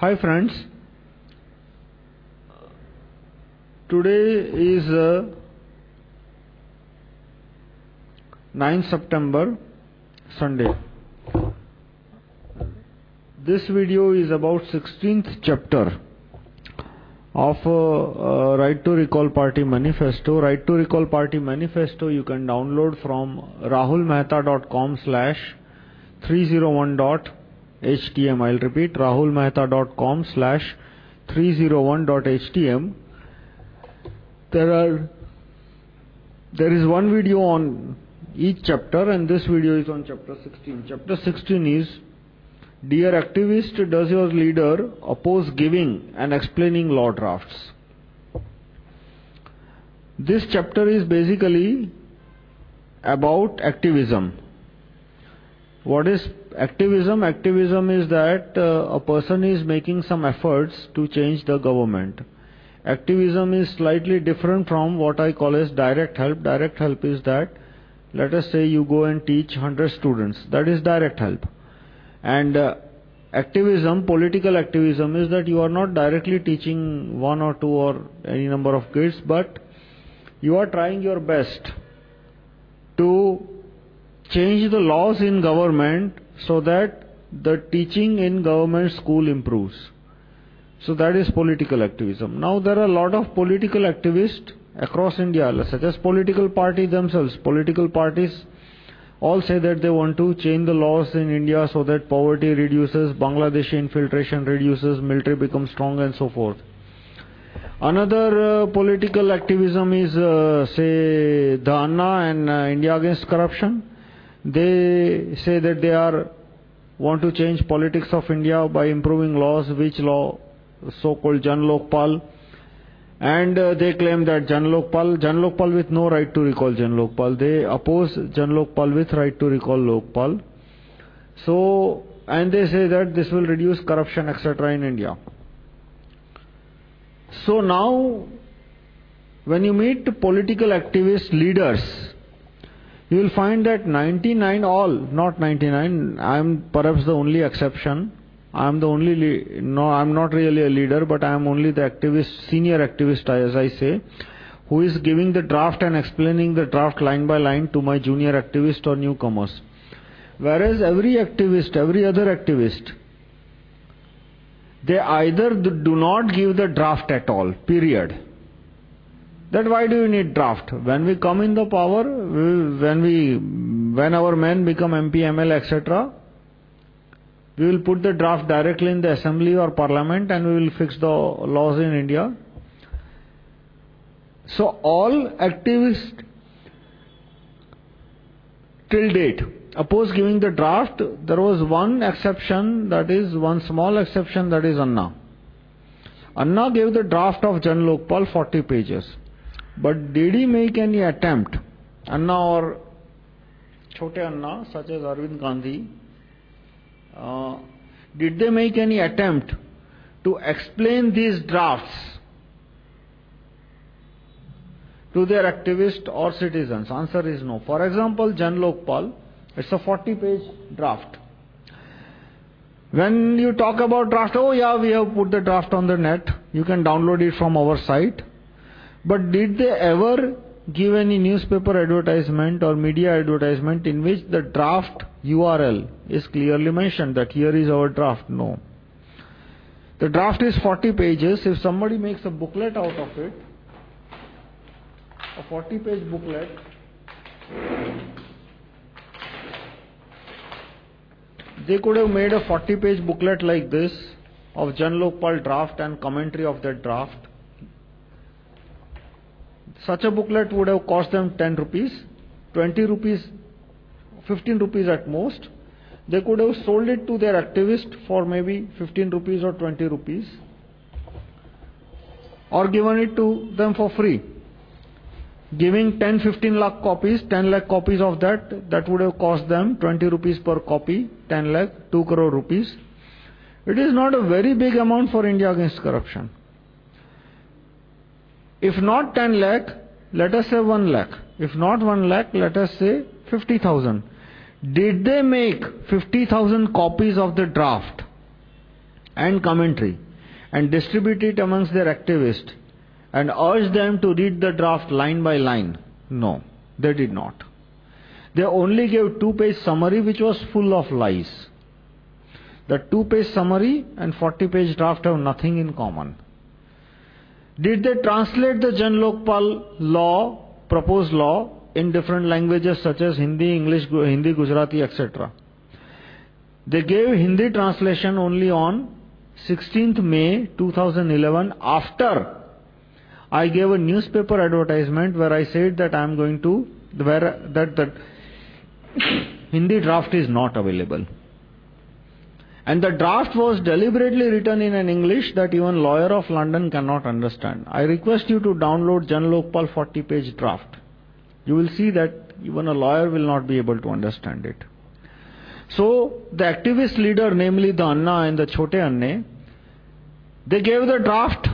Hi, friends. Today is uh, 9 September, Sunday. This video is about 16th chapter of uh, uh, Right to Recall Party Manifesto. Right to Recall Party Manifesto you can download from rahulmehta.com slash 301.htm. I'll repeat rahulmehta.com slash 301.htm. There are there is one video on each chapter, and this video is on chapter 16. Chapter 16 is Dear activist, does your leader oppose giving and explaining law drafts? This chapter is basically about activism. What is activism? Activism is that uh, a person is making some efforts to change the government. Activism is slightly different from what I call as direct help. Direct help is that, let us say, you go and teach 100 students. That is direct help. And uh, activism, political activism, is that you are not directly teaching one or two or any number of kids, but you are trying your best change the laws in government so that the teaching in government school improves. So that is political activism. Now there are a lot of political activists across India, such as political parties themselves. Political parties all say that they want to change the laws in India so that poverty reduces, Bangladeshi infiltration reduces, military becomes strong, and so forth. Another uh, political activism is, uh, say, the Anna and uh, India Against Corruption. They say that they are want to change politics of India by improving laws, which law, so called Jan Lokpal. And uh, they claim that Jan Lokpal, Jan Lokpal with no right to recall Jan Lokpal. They oppose Jan Lokpal with right to recall Lokpal. So, and they say that this will reduce corruption, etc. in India. So now, when you meet political activist leaders, you will find that 99 all, not 99, I am perhaps the only exception, I am the only, no, I am not really a leader, but I am only the activist, senior activist, as I say, who is giving the draft and explaining the draft line by line to my junior activist or newcomers. Whereas every activist, every other activist, they either do not give the draft at all, period. That why do you need draft? When we come in the power, when, we, when our men become MP, ML, etc., we will put the draft directly in the assembly or parliament and we will fix the laws in India. So, all activists till date oppose giving the draft. There was one exception, that is one small exception, that is Anna. Anna gave the draft of Jan Lokpal 40 pages. But did he make any attempt, Anna or Chote Anna, such as Arvind Gandhi, uh, did they make any attempt to explain these drafts to their activists or citizens? Answer is no. For example, Jan Lokpal, it's a 40 page draft. When you talk about draft, oh yeah, we have put the draft on the net, you can download it from our site. But did they ever give any newspaper advertisement or media advertisement in which the draft URL is clearly mentioned that here is our draft. No. The draft is 40 pages. If somebody makes a booklet out of it, a 40 page booklet, they could have made a 40 page booklet like this of Jan Lokpal draft and commentary of that draft. Such a booklet would have cost them 10 rupees, 20 rupees 15 rupees at most, they could have sold it to their activist for maybe 15 rupees or 20 rupees or given it to them for free. Giving 10 15 lakh copies, 10 lakh copies of that, that would have cost them 20 rupees per copy, 10 lakh, 2 crore rupees. It is not a very big amount for India against corruption. If not 10 lakh, let us say 1 lakh. If not 1 lakh, let us say 50,000. Did they make 50,000 copies of the draft and commentary and distribute it amongst their activists and urge them to read the draft line by line? No, they did not. They only gave two page summary which was full of lies. The two page summary and 40 page draft have nothing in common. Did they translate the Jan Lokpal law, proposed law, in different languages such as Hindi, English, Hindi, Gujarati, etc.? They gave Hindi translation only on 16th May 2011 after I gave a newspaper advertisement where I said that I am going to, where that, that Hindi draft is not available. And the draft was deliberately written in an English that even lawyer of London cannot understand. I request you to download Jan Lokpal 40 page draft. You will see that even a lawyer will not be able to understand it. So, the activist leader, namely the Anna and the Chote Anna, they gave the draft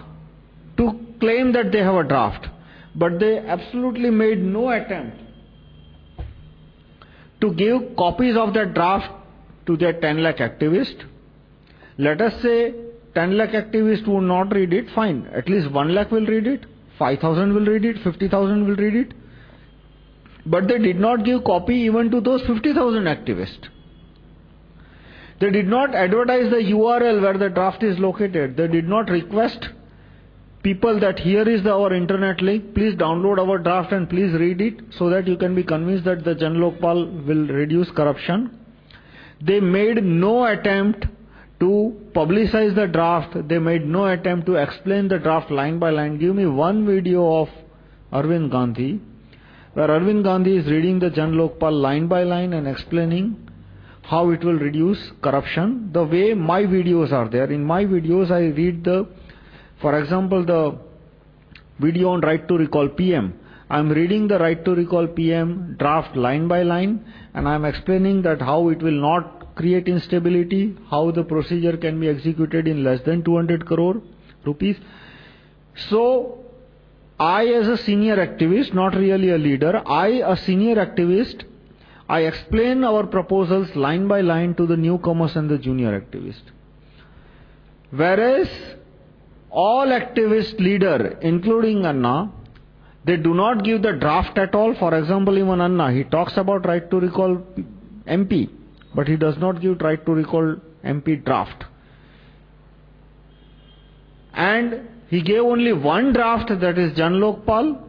to claim that they have a draft, but they absolutely made no attempt to give copies of that draft to their 10 lakh activists. Let us say 10 lakh activists would not read it, fine. At least 1 lakh will read it, 5,000 will read it, 50,000 will read it. But they did not give copy even to those 50,000 activists. They did not advertise the URL where the draft is located. They did not request people that here is the, our internet link, please download our draft and please read it so that you can be convinced that the Jan Lokpal will reduce corruption. They made no attempt to publicize the draft, they made no attempt to explain the draft line by line. Give me one video of Arvind Gandhi where Arvind Gandhi is reading the Jan Lokpal line by line and explaining how it will reduce corruption. The way my videos are there, in my videos, I read the, for example, the video on right to recall PM. I'm reading the right to recall PM draft line by line and I'm explaining that how it will not create instability, how the procedure can be executed in less than 200 crore rupees. So, I, as a senior activist, not really a leader, I, a senior activist, I explain our proposals line by line to the newcomers and the junior activists. Whereas all activist leader, including Anna, they do not give the draft at all. For example, even Anna, he talks about right to recall MP, but he does not give right to recall MP draft. And he gave only one draft, that is Jan Lokpal,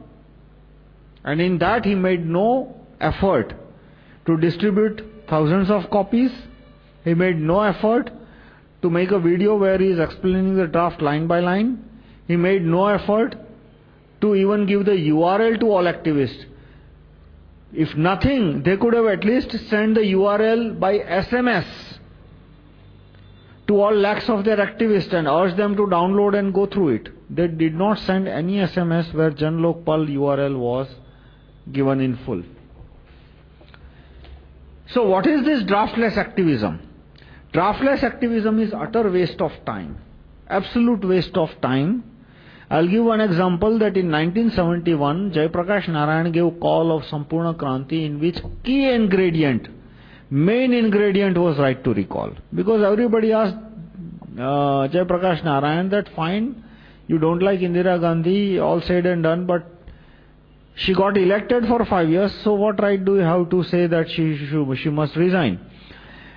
and in that he made no effort to distribute thousands of copies. He made no effort to make a video where he is explaining the draft line by line. He made no effort to even give the URL to all activists. If nothing, they could have at least sent the URL by SMS to all lakhs of their activists and urged them to download and go through it. They did not send any SMS where Jan Lokpal URL was given in full. So, what is this draftless activism? Draftless activism is utter waste of time, absolute waste of time I'll give one example that in 1971, Jayaprakash Narayan gave call of Sampurna Kranti in which key ingredient, main ingredient was right to recall. Because everybody asked uh, Jayaprakash Narayan that fine, you don't like Indira Gandhi, all said and done, but she got elected for five years, so what right do you have to say that she, she, she must resign?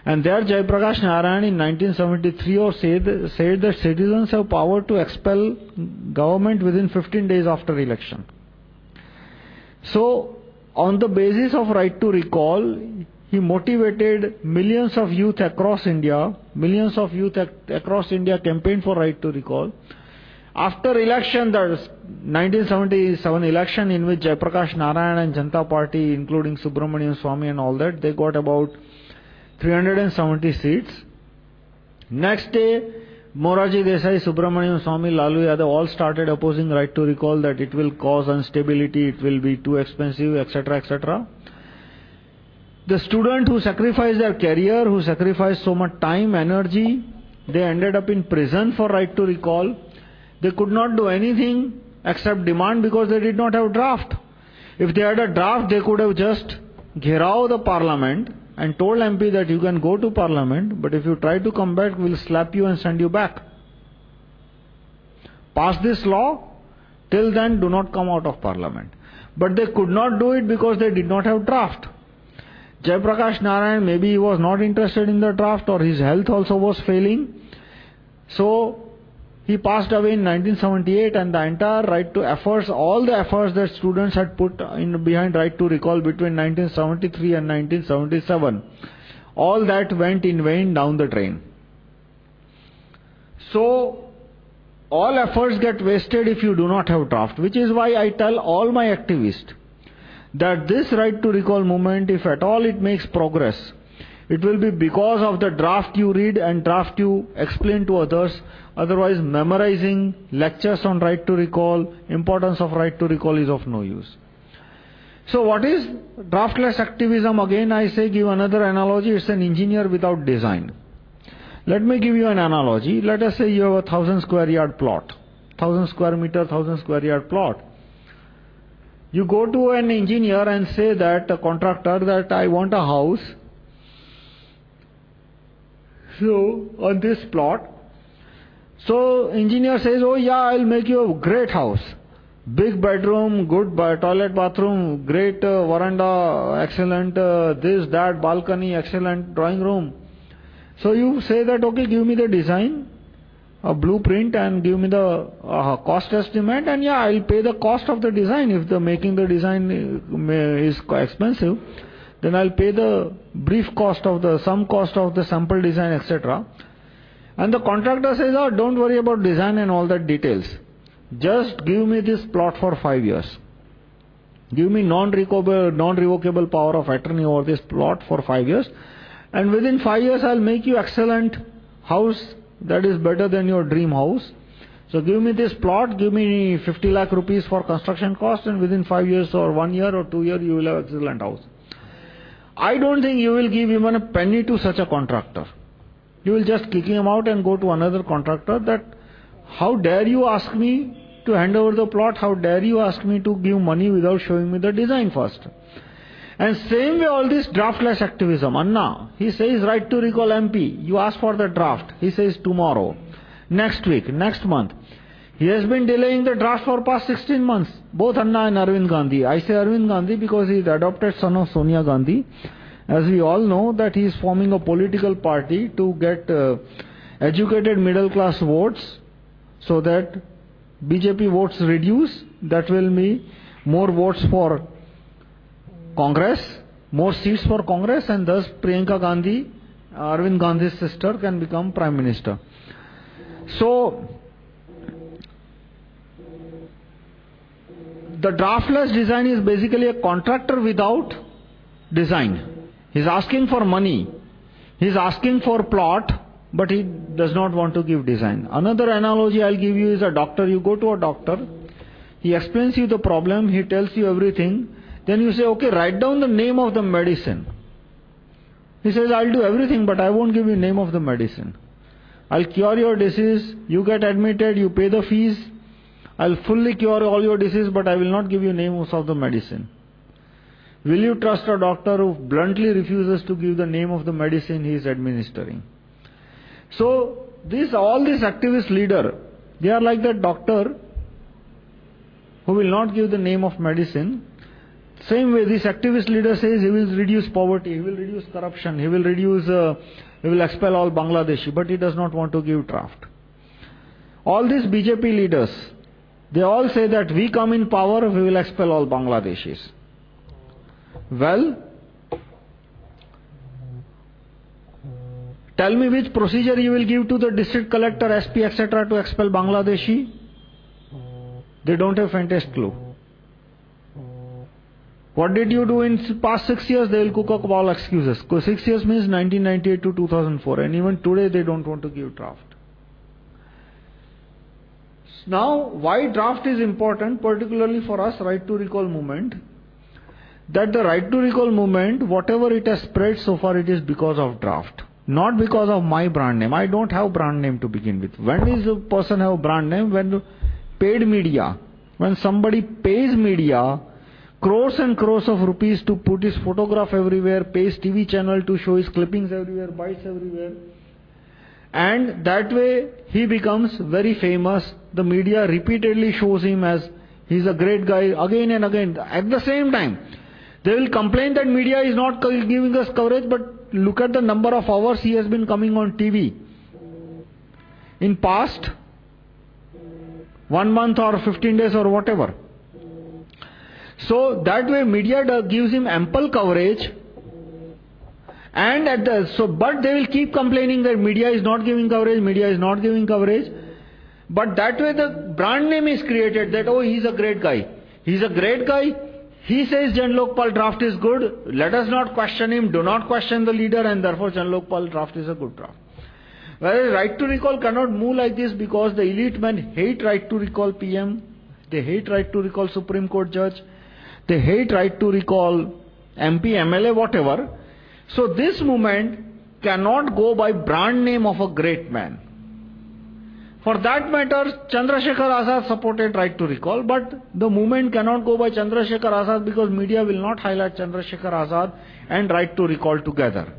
And there Jayaprakash Narayan in 1973 or said, said that citizens have power to expel government within 15 days after election. So, on the basis of right to recall, he motivated millions of youth across India, millions of youth ac across India campaigned for right to recall. After election, the 1977 election in which Jayaprakash Narayan and Janata Party, including Subramanian Swamy and all that, they got about 370 seats. Next day, Morarji Desai, Subramanian Swamy, Lalu Yadav all started opposing right to recall that it will cause instability, it will be too expensive, etc. etc. The student who sacrificed their career, who sacrificed so much time, energy, they ended up in prison for right to recall. They could not do anything except demand because they did not have draft. If they had a draft, they could have just gherao the parliament and told MP that you can go to Parliament, but if you try to come back, we'll slap you and send you back. Pass this law, till then, do not come out of Parliament. But they could not do it because they did not have draft. Jayaprakash Narayan, maybe he was not interested in the draft or his health also was failing. So, he passed away in 1978 and the entire right to efforts, all the efforts that students had put in behind right to recall between 1973 and 1977, all that went in vain down the drain. So, all efforts get wasted if you do not have draft, which is why I tell all my activists that this right to recall movement, if at all it makes progress, it will be because of the draft you read and draft you explain to others. Otherwise, memorizing lectures on right to recall, importance of right to recall is of no use. So, what is draftless activism? Again, I say, give another analogy. It's an engineer without design. Let me give you an analogy. Let us say you have a thousand square yard plot, thousand square meter, thousand square yard plot. You go to an engineer and say that, a contractor, that I want a house. So, on this plot. So, engineer says, Oh, yeah, I'll make you a great house. Big bedroom, good toilet, bathroom, great uh, veranda, excellent uh, this, that, balcony, excellent drawing room. So, you say that, okay, give me the design a blueprint and give me the uh, cost estimate, and yeah, I'll pay the cost of the design. If the making the design is expensive, then I'll pay the brief cost of the some cost of the sample design, etc. And the contractor says, Oh, don't worry about design and all that details. Just give me this plot for five years. Give me non revocable, non -revocable power of attorney over this plot for five years. And within five years, I'll make you excellent house that is better than your dream house. So give me this plot, give me 50 lakh rupees for construction cost, and within five years or one year or two years, you will have excellent house. I don't think you will give even a penny to such a contractor. You will just kick him out and go to another contractor that, how dare you ask me to hand over the plot? How dare you ask me to give money without showing me the design first? And same way, all this draftless activism. Anna, he says, right to recall MP. You ask for the draft. He says tomorrow, next week, next month. He has been delaying the draft for past 16 months. Both Anna and Arvind Gandhi. I say Arvind Gandhi because he is the adopted son of Sonia Gandhi. As we all know, that he is forming a political party to get uh, educated middle class votes so that BJP votes reduce. That will be more votes for Congress, more seats for Congress, and thus Priyanka Gandhi, Arvind Gandhi's sister, can become Prime Minister. So, the draftless design is basically a contractor without design. He's asking for money, he's asking for plot, but he does not want to give design. Another analogy I'll give you is a doctor. You go to a doctor, he explains you the problem, he tells you everything, then you say, okay, write down the name of the medicine. He says, I'll do everything, but I won't give you name of the medicine. I'll cure your disease, you get admitted, you pay the fees. I'll fully cure all your disease, but I will not give you names of the medicine. Will you trust a doctor who bluntly refuses to give the name of the medicine he is administering? So, this, all these activist leader, they are like that doctor who will not give the name of medicine, same way, this activist leader says he will reduce poverty, he will reduce corruption, he will reduce, uh, he will expel all Bangladeshi, but he does not want to give draft. All these BJP leaders, they all say that we come in power, we will expel all Bangladeshis. Well, tell me which procedure you will give to the district collector, SP, etc., to expel Bangladeshi. They don't have faintest clue. What did you do in past six years? They will cook up all excuses. Six years means 1998 to 2004, and even today they don't want to give draft. Now, why draft is important, particularly for us, right to recall movement? That the right to recall movement, whatever it has spread so far, it is because of draft. Not because of my brand name. I don't have brand name to begin with. When does a person have brand name? When paid media. When somebody pays media crores and crores of rupees to put his photograph everywhere, pays TV channel to show his clippings everywhere, bites everywhere. And that way he becomes very famous. The media repeatedly shows him as he's a great guy again and again. At the same time, they will complain that media is not giving us coverage, but look at the number of hours he has been coming on TV. In past one month or 15 days or whatever. So that way media gives him ample coverage and at the, so, but they will keep complaining that media is not giving coverage, media is not giving coverage. But that way the brand name is created that, oh, he's a great guy. He's a great guy. He says Jan Lokpal draft is good. Let us not question him. Do not question the leader, and therefore Jan Lokpal draft is a good draft. Whereas right to recall cannot move like this because the elite men hate right to recall PM. They hate right to recall Supreme Court judge. They hate right to recall MP, MLA, whatever. So this movement cannot go by brand name of a great man. For that matter, Chandrasekhar Azad supported right to recall, but the movement cannot go by Chandrasekhar Azad because media will not highlight Chandrasekhar Azad and right to recall together.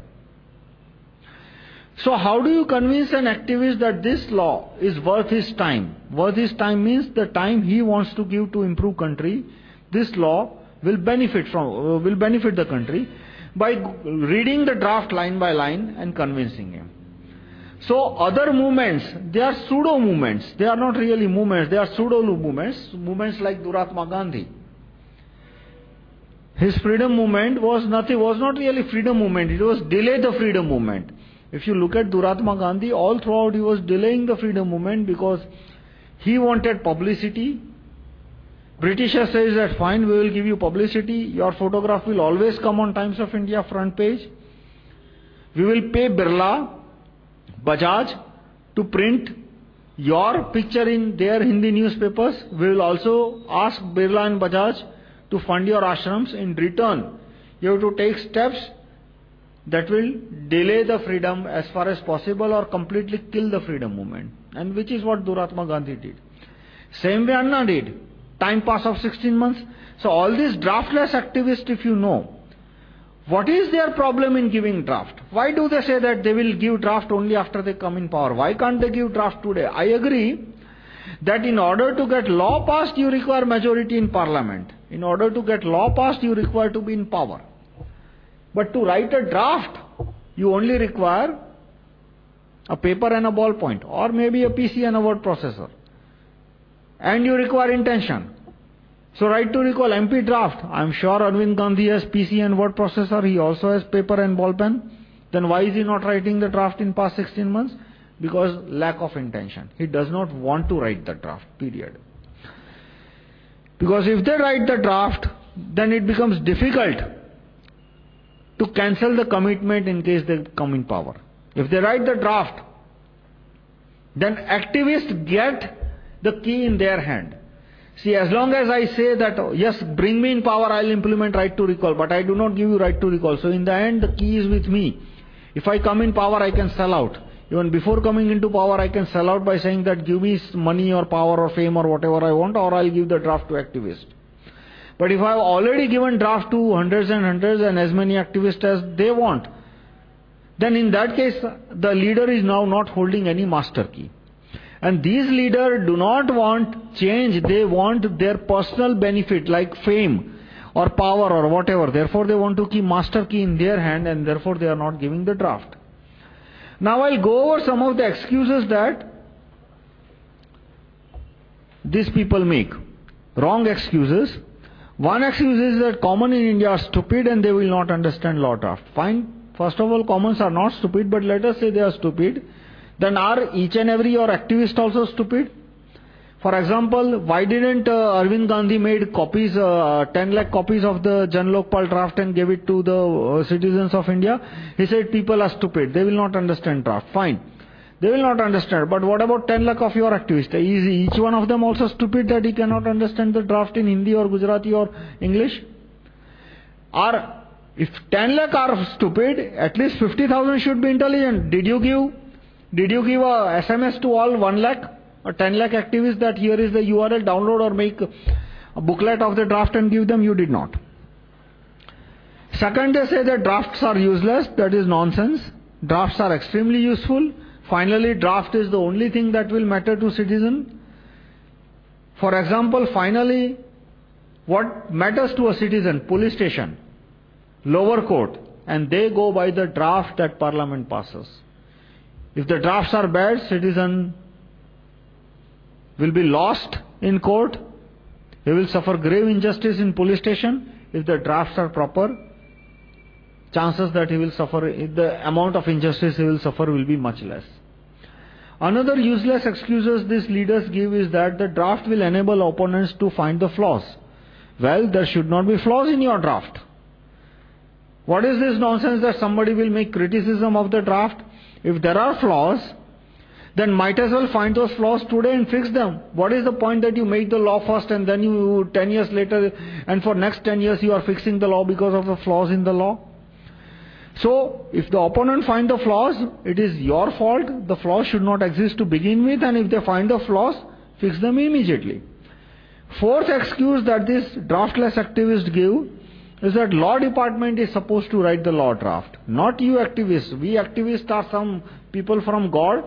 So, how do you convince an activist that this law is worth his time? Worth his time means the time he wants to give to improve country. This law will benefit from uh, will benefit the country by reading the draft line by line and convincing him. So, other movements, they are pseudo movements. They are not really movements, they are pseudo movements. Movements like Duratma Gandhi. His freedom movement was nothing, was not really freedom movement, it was delay the freedom movement. If you look at Duratma Gandhi, all throughout he was delaying the freedom movement because he wanted publicity, Britisher says that fine, we will give you publicity. Your photograph will always come on Times of India front page. We will pay Birla, Bajaj to print your picture in their Hindi newspapers. We will also ask Birla and Bajaj to fund your ashrams. In return, you have to take steps that will delay the freedom as far as possible or completely kill the freedom movement. And which is what Duratma Gandhi did. Same way Anna did time pass of 16 months. So, all these draftless activists, if you know, what is their problem in giving draft? Why do they say that they will give draft only after they come in power? Why can't they give draft today? I agree that in order to get law passed, you require majority in parliament. In order to get law passed, you require to be in power. But to write a draft, you only require a paper and a ballpoint, or maybe a PC and a word processor and you require intention. So, right to recall MP draft. I'm sure Arvind Gandhi has PC and word processor, he also has paper and ball pen. Then why is he not writing the draft in past 16 months? Because lack of intention. He does not want to write the draft, period. Because if they write the draft, then it becomes difficult to cancel the commitment in case they come in power. If they write the draft, then activists get the key in their hand. See, as long as I say that, oh, yes, bring me in power, I'll implement right to recall, but I do not give you right to recall. So, in the end, the key is with me. If I come in power, I can sell out. Even before coming into power, I can sell out by saying that give me money or power or fame or whatever I want, or I'll give the draft to activists. But if I've already given draft to hundreds and hundreds and as many activists as they want, then in that case, the leader is now not holding any master key. And these leaders do not want change, they want their personal benefit like fame or power or whatever. Therefore, they want to keep master key in their hand and therefore they are not giving the draft. Now, I'll go over some of the excuses that these people make. Wrong excuses. One excuse is that common in India are stupid and they will not understand law draft. Fine. First of all, commons are not stupid, but let us say they are stupid. Then are each and every your activist also stupid? For example, why didn't uh, Arvind Gandhi made copies, uh, 10 lakh copies of the Jan Lokpal draft and gave it to the uh, citizens of India? He said people are stupid. They will not understand draft. Fine. They will not understand. But what about 10 lakh of your activists? Is each one of them also stupid that he cannot understand the draft in Hindi or Gujarati or English? Or if 10 lakh are stupid, at least 50,000 should be intelligent. Did you give did you give a SMS to all 1 lakh or 10 lakh activists that here is the URL, download or make a booklet of the draft and give them? You did not. Second, they say that drafts are useless. That is nonsense. Drafts are extremely useful. Finally, draft is the only thing that will matter to citizen. For example, finally, what matters to a citizen? Police station, lower court, and they go by the draft that parliament passes. If the drafts are bad, citizen will be lost in court. He will suffer grave injustice in police station. If the drafts are proper, chances that he will suffer, the amount of injustice he will suffer will be much less. Another useless excuses these leaders give is that the draft will enable opponents to find the flaws. Well, there should not be flaws in your draft. What is this nonsense that somebody will make criticism of the draft? If there are flaws, then might as well find those flaws today and fix them. What is the point that you make the law first and then you, 10 years later, and for next 10 years you are fixing the law because of the flaws in the law? So, if the opponent find the flaws, it is your fault. The flaws should not exist to begin with, and if they find the flaws, fix them immediately. Fourth excuse that this draftless activists give is that law department is supposed to write the law draft. Not you activists. We activists are some people from God.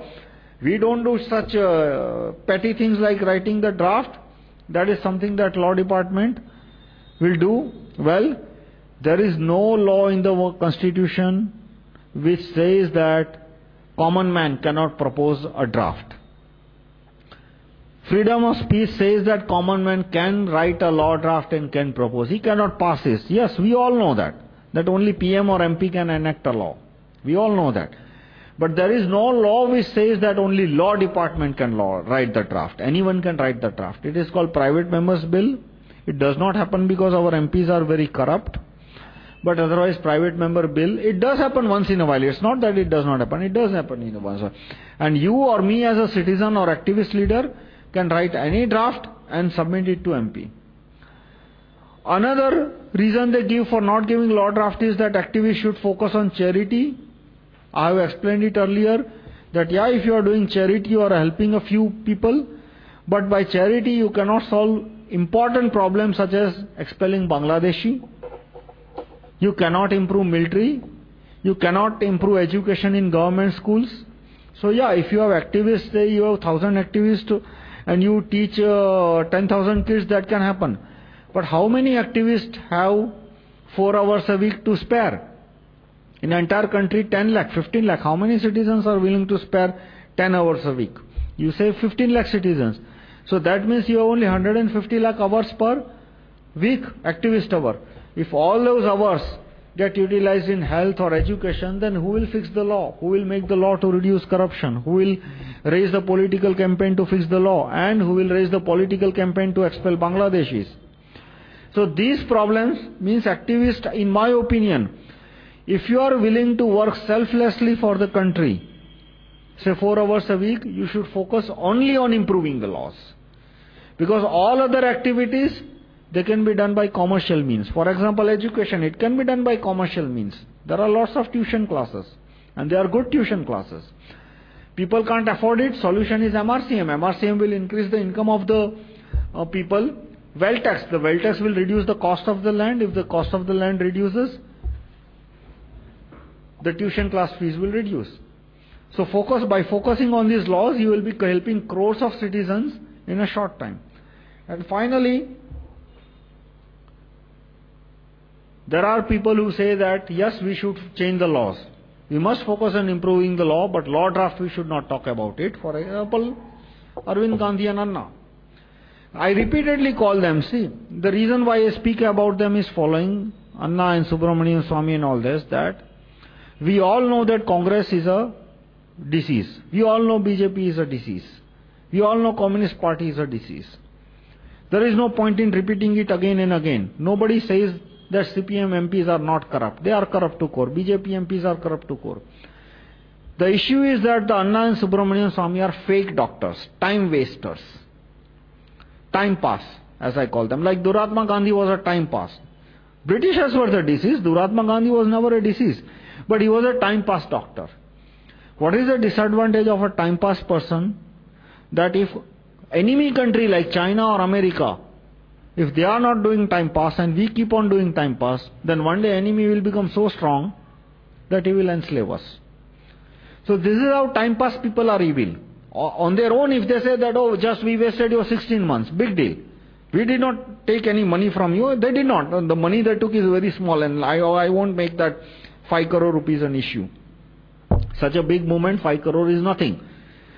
We don't do such uh, petty things like writing the draft. That is something that law department will do. Well, there is no law in the constitution which says that common man cannot propose a draft. Freedom of speech says that common man can write a law draft and can propose. He cannot pass this. Yes, we all know that. That only PM or MP can enact a law. We all know that. But there is no law which says that only law department can law, write the draft. Anyone can write the draft. It is called private members bill. It does not happen because our MPs are very corrupt. But otherwise, private member bill, it does happen once in a while. It's not that it does not happen. It does happen in a while. And you or me as a citizen or activist leader can write any draft and submit it to MP. Another reason they give for not giving law draft is that activists should focus on charity. I have explained it earlier that, yeah, if you are doing charity, you are helping a few people, but by charity you cannot solve important problems such as expelling Bangladeshi you cannot improve military. You cannot improve education in government schools. So, yeah, if you have activists, say you have 1000 activists and you teach uh, 10,000 kids, that can happen. But how many activists have 4 hours a week to spare? In the entire country, 10 lakh, 15 lakh. How many citizens are willing to spare 10 hours a week? You say 15 lakh citizens. So that means you have only 150 lakh hours per week, activist hour. If all those hours get utilized in health or education, then who will fix the law? Who will make the law to reduce corruption? Who will raise the political campaign to fix the law? And who will raise the political campaign to expel Bangladeshis? So these problems means activists, in my opinion, if you are willing to work selflessly for the country, say four hours a week, you should focus only on improving the laws. Because all other activities they can be done by commercial means. For example, education, it can be done by commercial means. There are lots of tuition classes, and they are good tuition classes. People can't afford it, solution is MRCM. MRCM will increase the income of the uh, people. Wealth tax, the wealth tax will reduce the cost of the land. If the cost of the land reduces, the tuition class fees will reduce. So, focus, by focusing on these laws, you will be helping crores of citizens in a short time. And finally, There are people who say that, yes, we should change the laws. We must focus on improving the law, but law draft we should not talk about it. For example, Arvind Gandhi and Anna. I repeatedly call them, see, the reason why I speak about them is following Anna and Subramanian Swamy and all this, that we all know that Congress is a disease. We all know BJP is a disease. We all know Communist Party is a disease. There is no point in repeating it again and again. Nobody says that CPM MPs are not corrupt. They are corrupt to core. BJP MPs are corrupt to core. The issue is that the Anna and Subramanian Swamy are fake doctors, time wasters, time pass, as I call them. Like Duratma Gandhi was a time pass. Britishers were the disease. Duratma Gandhi was never a disease, but he was a time pass doctor. What is the disadvantage of a time pass person? That if enemy country like China or America If they are not doing time pass and we keep on doing time pass, then one day enemy will become so strong that he will enslave us. So this is how time pass people are evil. On their own, if they say that, oh, just we wasted your 16 months, big deal. We did not take any money from you. They did not. The money they took is very small, and I, I won't make that 5 crore rupees an issue. Such a big movement, 5 crore is nothing.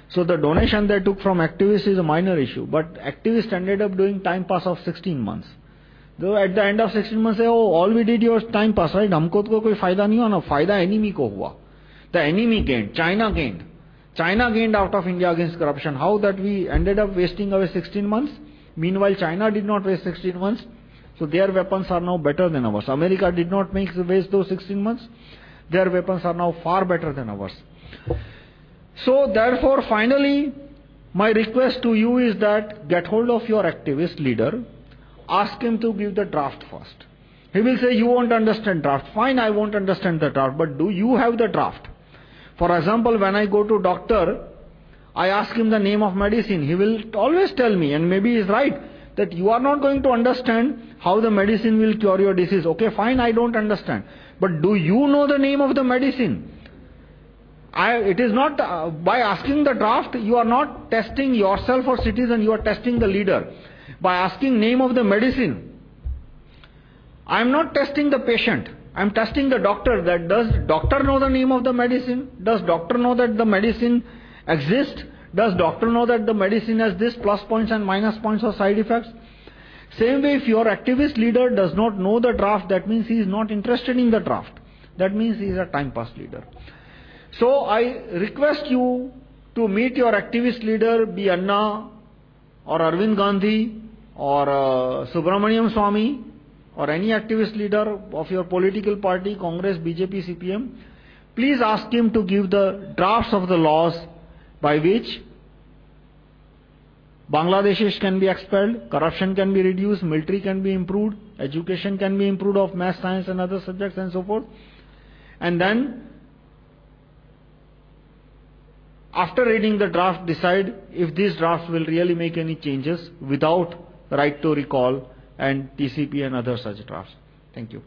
So the donation they took from activists is a minor issue. But activists ended up doing time pass of 16 months. Though at the end of 16 months, say, oh, all we did was time pass, right? हमको तो कोई फायदा नहीं हुआ ना, फायदा enemy को हुआ. The enemy gained, China gained. China gained out of India against corruption. How that we ended up wasting away 16 months? Meanwhile, China did not waste 16 months. So their weapons are now better than ours. America did not make waste those 16 months. Their weapons are now far better than ours. So, therefore, finally, my request to you is that get hold of your activist leader, ask him to give the draft first. He will say, You won't understand draft. Fine, I won't understand the draft, but do you have the draft? For example, when I go to doctor, I ask him the name of medicine. He will always tell me, and maybe he's right, that you are not going to understand how the medicine will cure your disease. Okay, fine, I don't understand. But do you know the name of the medicine? I, it is not uh, by asking the draft, you are not testing yourself or citizen, you are testing the leader. By asking name of the medicine, I am not testing the patient. I am testing the doctor that does doctor know the name of the medicine? Does doctor know that the medicine exists? Does doctor know that the medicine has this plus points and minus points or side effects? Same way, if your activist leader does not know the draft, that means he is not interested in the draft. That means he is a time pass leader. So I request you to meet your activist leader, be Anna or Arvind Gandhi or uh, Subramanian Swamy or any activist leader of your political party, Congress, BJP, CPM. Please ask him to give the drafts of the laws by which Bangladeshis can be expelled, corruption can be reduced, military can be improved, education can be improved of math, science, and other subjects, and so forth. And then, after reading the draft, decide if these drafts will really make any changes without right to recall and TCP and other such drafts. Thank you.